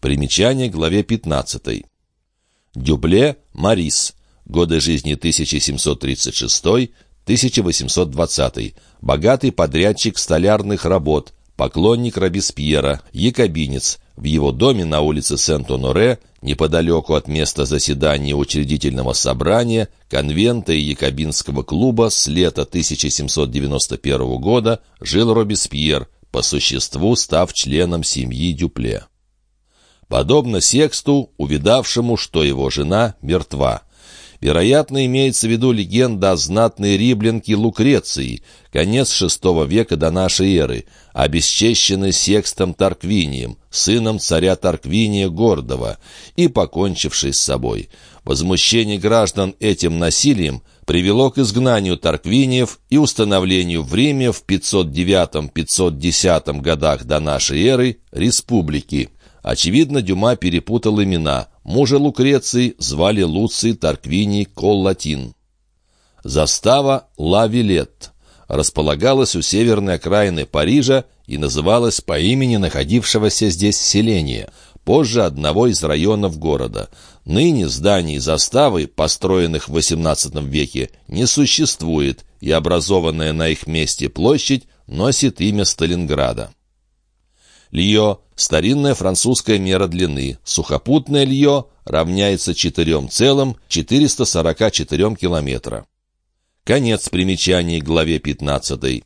Примечание к главе 15. Дюбле Марис. Годы жизни 1736-1820. Богатый подрядчик столярных работ, поклонник Робеспьера, якобинец. В его доме на улице Сент-Оноре, неподалеку от места заседания учредительного собрания, конвента и якобинского клуба с лета 1791 года жил Робеспьер, по существу став членом семьи Дюпле. Подобно Сексту, увидавшему, что его жена мертва. Вероятно, имеется в виду легенда о знатной риблинке Лукреции, конец VI века до нашей эры, обесчещенной Секстом Тарквинием, сыном царя Тарквиния Гордого, и покончившей с собой. Возмущение граждан этим насилием привело к изгнанию Тарквиниев и установлению в Риме в 509-510 годах до нашей эры республики. Очевидно, Дюма перепутал имена. Мужа Лукреции звали Луций Тарквиний Коллатин. Застава «Ла Вилет» располагалась у северной окраины Парижа и называлась по имени находившегося здесь селения, позже одного из районов города. Ныне зданий заставы, построенных в XVIII веке, не существует, и образованная на их месте площадь носит имя Сталинграда. Лье – старинная французская мера длины. Сухопутное лье равняется 4,444 километра. Конец примечаний главе 15.